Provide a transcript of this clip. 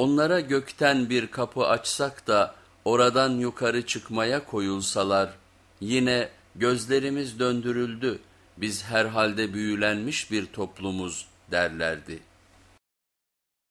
Onlara gökten bir kapı açsak da oradan yukarı çıkmaya koyulsalar yine gözlerimiz döndürüldü biz herhalde büyülenmiş bir toplumuz derlerdi.